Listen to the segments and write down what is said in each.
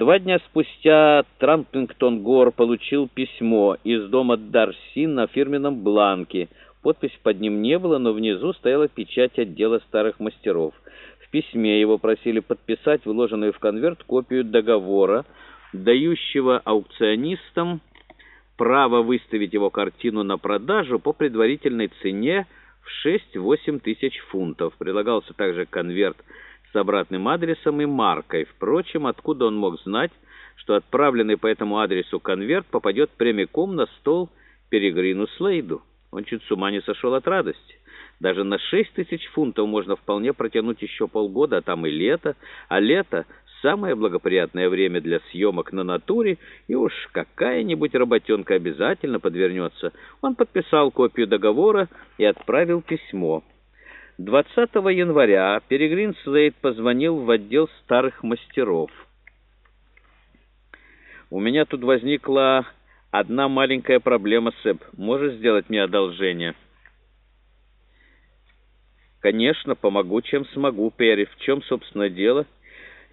Два дня спустя Трампингтон Гор получил письмо из дома Дарси на фирменном бланке. Подпись под ним не было, но внизу стояла печать отдела старых мастеров. В письме его просили подписать вложенную в конверт копию договора, дающего аукционистам право выставить его картину на продажу по предварительной цене в 6-8 тысяч фунтов. Прилагался также конверт с обратным адресом и маркой. Впрочем, откуда он мог знать, что отправленный по этому адресу конверт попадет прямиком на стол Перегрину Слейду? Он чуть с ума не сошел от радости. Даже на шесть тысяч фунтов можно вполне протянуть еще полгода, а там и лето. А лето — самое благоприятное время для съемок на натуре, и уж какая-нибудь работенка обязательно подвернется. Он подписал копию договора и отправил письмо. 20 января Перегрин Слейд позвонил в отдел старых мастеров. «У меня тут возникла одна маленькая проблема, Сэп. Можешь сделать мне одолжение?» «Конечно, помогу, чем смогу, Перри. В чем, собственно, дело?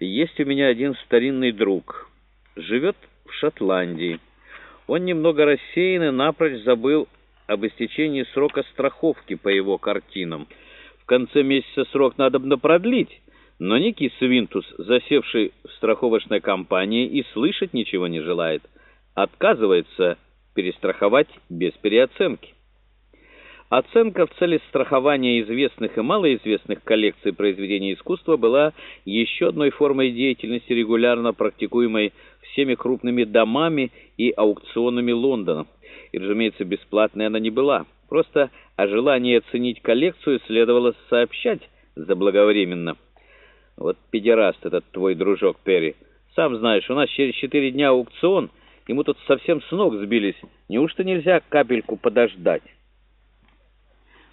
Есть у меня один старинный друг. Живет в Шотландии. Он немного рассеян и напрочь забыл об истечении срока страховки по его картинам» конце месяца срок надо бы продлить, но некий Свинтус, засевший в страховочной компании, и слышать ничего не желает. Отказывается перестраховать без переоценки. Оценка в цели страхования известных и малоизвестных коллекций произведений искусства была еще одной формой деятельности, регулярно практикуемой всеми крупными домами и аукционами Лондона. И, разумеется, бесплатной она не была. Просто о желании оценить коллекцию следовало сообщать заблаговременно. Вот педераст этот твой дружок Перри. Сам знаешь, у нас через четыре дня аукцион, ему тут совсем с ног сбились. Неужто нельзя капельку подождать?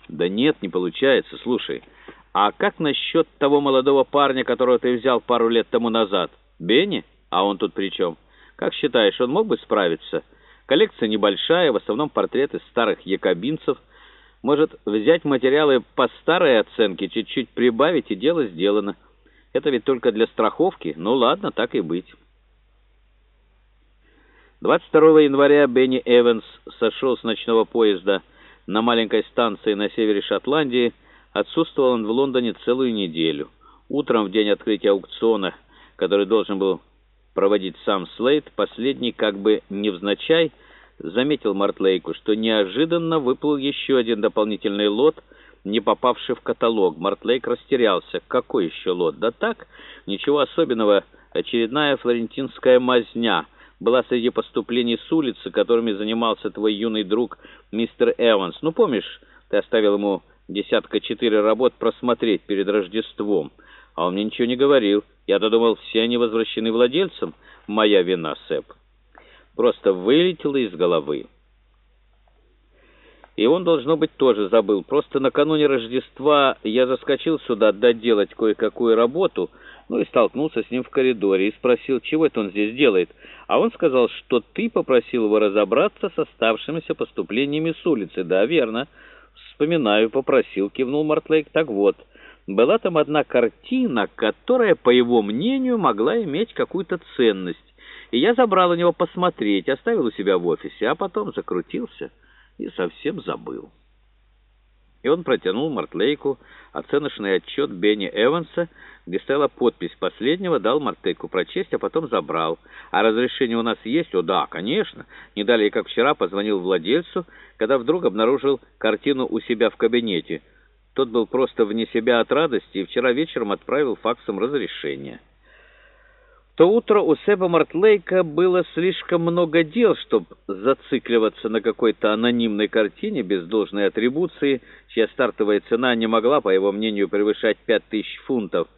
Да нет, не получается. Слушай, а как насчет того молодого парня, которого ты взял пару лет тому назад? Бенни? А он тут при чем? Как считаешь, он мог бы справиться?» Коллекция небольшая, в основном портреты старых якобинцев. Может, взять материалы по старой оценке, чуть-чуть прибавить, и дело сделано. Это ведь только для страховки. Ну ладно, так и быть. 22 января Бенни Эванс сошел с ночного поезда на маленькой станции на севере Шотландии. Отсутствовал он в Лондоне целую неделю. Утром, в день открытия аукциона, который должен был проводить сам Слейд, последний как бы невзначай заметил Мартлейку, что неожиданно выплыл еще один дополнительный лот, не попавший в каталог. Мартлейк растерялся. Какой еще лот? Да так, ничего особенного. Очередная флорентинская мазня была среди поступлений с улицы, которыми занимался твой юный друг мистер Эванс. Ну, помнишь, ты оставил ему десятка четыре работ просмотреть перед Рождеством, а он мне ничего не говорил. Я-то думал, все они возвращены владельцам. Моя вина, Сэп. Просто вылетела из головы. И он, должно быть, тоже забыл. Просто накануне Рождества я заскочил сюда доделать кое-какую работу, ну и столкнулся с ним в коридоре и спросил, чего это он здесь делает. А он сказал, что ты попросил его разобраться с оставшимися поступлениями с улицы. Да, верно. Вспоминаю, попросил, кивнул Мартлейк. Так вот... Была там одна картина, которая, по его мнению, могла иметь какую-то ценность. И я забрал у него посмотреть, оставил у себя в офисе, а потом закрутился и совсем забыл. И он протянул Мартлейку оценочный отчет Бенни Эванса, где стояла подпись последнего, дал Мартлейку прочесть, а потом забрал. «А разрешение у нас есть?» «О, да, конечно». Не далее, как вчера, позвонил владельцу, когда вдруг обнаружил картину у себя в кабинете – тот был просто вне себя от радости и вчера вечером отправил факсом разрешение. То утро у Себа Мартлейка было слишком много дел, чтобы зацикливаться на какой-то анонимной картине без должной атрибуции, чья стартовая цена не могла, по его мнению, превышать пять тысяч фунтов.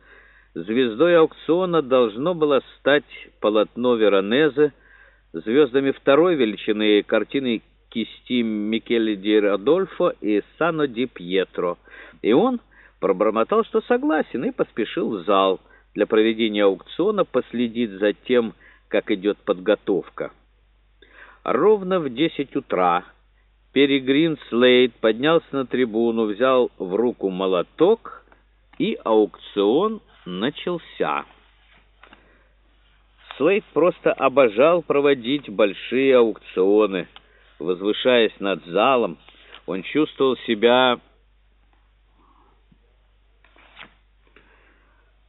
Звездой аукциона должно было стать полотно Веронезе, звездами второй величины картины кисти Микеле ди Родольфо и Сано ди Пьетро — и он пробормотал, что согласен, и поспешил в зал для проведения аукциона последить за тем, как идет подготовка. Ровно в десять утра Перегрин Слейд поднялся на трибуну, взял в руку молоток, и аукцион начался. Слейд просто обожал проводить большие аукционы. Возвышаясь над залом, он чувствовал себя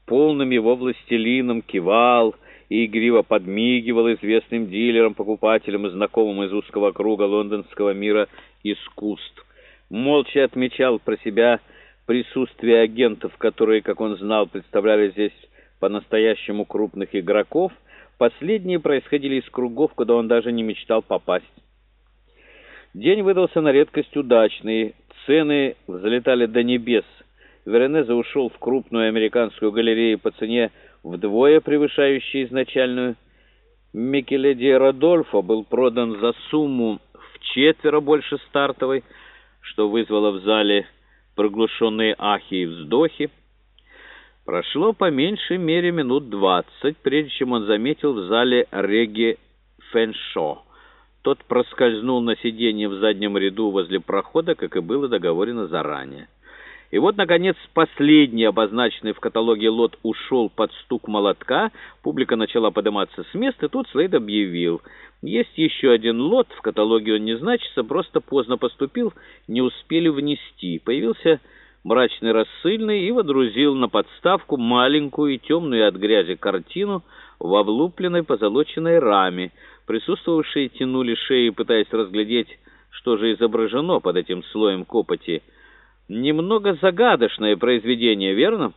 полным его властелином, кивал и игриво подмигивал известным дилерам, покупателям и знакомым из узкого круга лондонского мира искусств. Молча отмечал про себя присутствие агентов, которые, как он знал, представляли здесь по-настоящему крупных игроков. Последние происходили из кругов, куда он даже не мечтал попасть. День выдался на редкость удачный, цены взлетали до небес. Веронезе ушел в крупную американскую галерею по цене вдвое превышающей изначальную. Микеледи Родольфо был продан за сумму в четверо больше стартовой, что вызвало в зале проглушенные ахи и вздохи. Прошло по меньшей мере минут двадцать, прежде чем он заметил в зале Реги Фэншо. Тот проскользнул на сиденье в заднем ряду возле прохода, как и было договорено заранее. И вот, наконец, последний обозначенный в каталоге лот ушел под стук молотка, публика начала подниматься с места, и тут Слейд объявил. Есть еще один лот, в каталоге он не значится, просто поздно поступил, не успели внести. Появился мрачный рассыльный и водрузил на подставку маленькую и темную от грязи картину в облупленной позолоченной раме. Присутствовавшие тянули шеи, пытаясь разглядеть, что же изображено под этим слоем копоти. Немного загадочное произведение, верно?